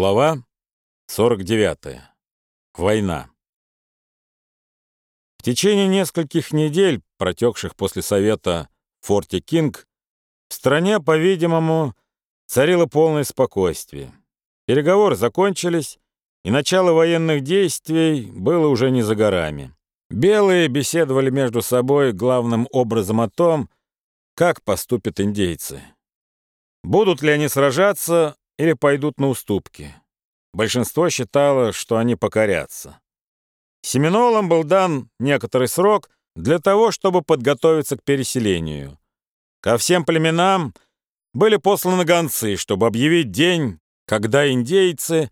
Глава 49. Война. В течение нескольких недель, протекших после совета в форте Кинг, в стране, по-видимому, царило полное спокойствие. Переговоры закончились, и начало военных действий было уже не за горами. Белые беседовали между собой главным образом о том, как поступят индейцы. Будут ли они сражаться или пойдут на уступки. Большинство считало, что они покорятся. Семинолам был дан некоторый срок для того, чтобы подготовиться к переселению. Ко всем племенам были посланы гонцы, чтобы объявить день, когда индейцы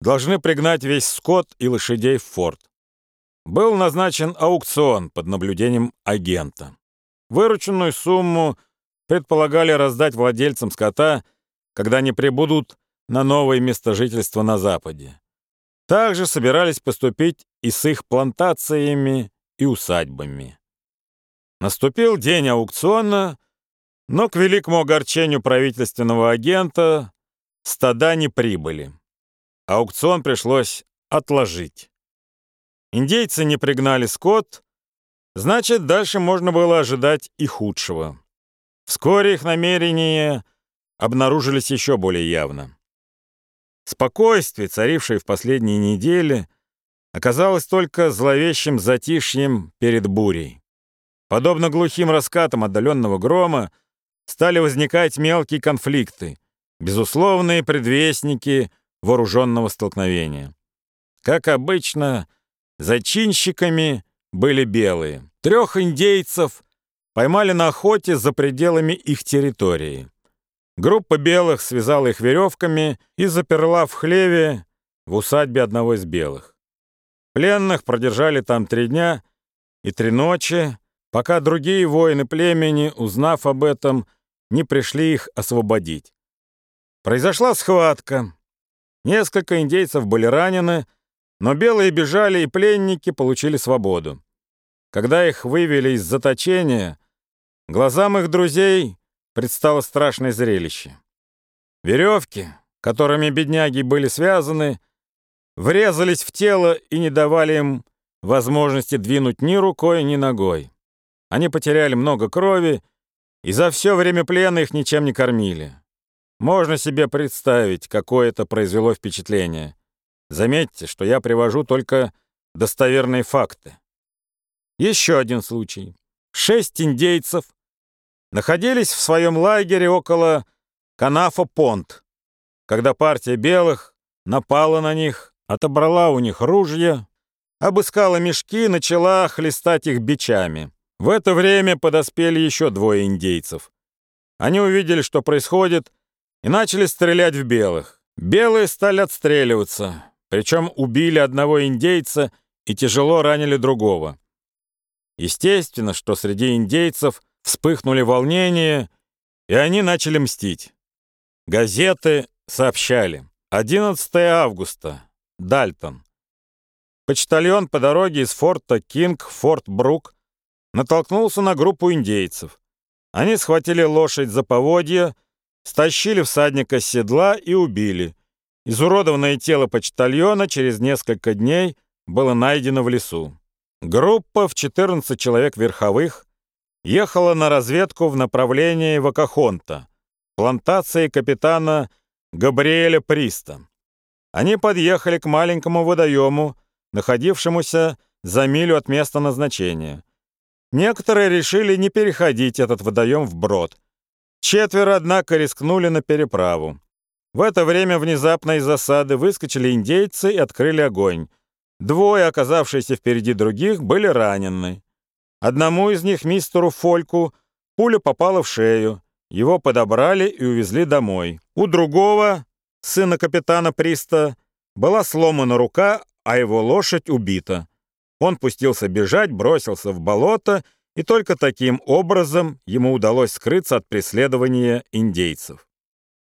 должны пригнать весь скот и лошадей в форт. Был назначен аукцион под наблюдением агента. Вырученную сумму предполагали раздать владельцам скота – когда они прибудут на новое место жительства на Западе. Также собирались поступить и с их плантациями и усадьбами. Наступил день аукциона, но к великому огорчению правительственного агента стада не прибыли. Аукцион пришлось отложить. Индейцы не пригнали скот, значит, дальше можно было ожидать и худшего. Вскоре их намерения обнаружились еще более явно. Спокойствие, царившее в последние недели, оказалось только зловещим затишьем перед бурей. Подобно глухим раскатам отдаленного грома стали возникать мелкие конфликты, безусловные предвестники вооруженного столкновения. Как обычно, зачинщиками были белые. Трех индейцев поймали на охоте за пределами их территории. Группа белых связала их веревками и заперла в хлеве в усадьбе одного из белых. Пленных продержали там три дня и три ночи, пока другие воины племени, узнав об этом, не пришли их освободить. Произошла схватка. Несколько индейцев были ранены, но белые бежали, и пленники получили свободу. Когда их вывели из заточения, глазам их друзей предстало страшное зрелище. Веревки, которыми бедняги были связаны, врезались в тело и не давали им возможности двинуть ни рукой, ни ногой. Они потеряли много крови, и за все время плена их ничем не кормили. Можно себе представить, какое это произвело впечатление. Заметьте, что я привожу только достоверные факты. Еще один случай. Шесть индейцев находились в своем лагере около Канафа-Понт, когда партия белых напала на них, отобрала у них ружья, обыскала мешки, начала хлестать их бичами. В это время подоспели еще двое индейцев. Они увидели, что происходит, и начали стрелять в белых. Белые стали отстреливаться, причем убили одного индейца и тяжело ранили другого. Естественно, что среди индейцев Вспыхнули волнения, и они начали мстить. Газеты сообщали. 11 августа. Дальтон. Почтальон по дороге из форта Кинг в Форт Брук натолкнулся на группу индейцев. Они схватили лошадь за поводья, стащили всадника с седла и убили. Изуродованное тело почтальона через несколько дней было найдено в лесу. Группа в 14 человек верховых ехала на разведку в направлении Вакахонта, плантации капитана Габриэля Приста. Они подъехали к маленькому водоему, находившемуся за милю от места назначения. Некоторые решили не переходить этот водоем вброд. Четверо, однако, рискнули на переправу. В это время внезапно из засады выскочили индейцы и открыли огонь. Двое, оказавшиеся впереди других, были ранены. Одному из них, мистеру Фольку, пуля попала в шею. Его подобрали и увезли домой. У другого, сына капитана Приста, была сломана рука, а его лошадь убита. Он пустился бежать, бросился в болото, и только таким образом ему удалось скрыться от преследования индейцев.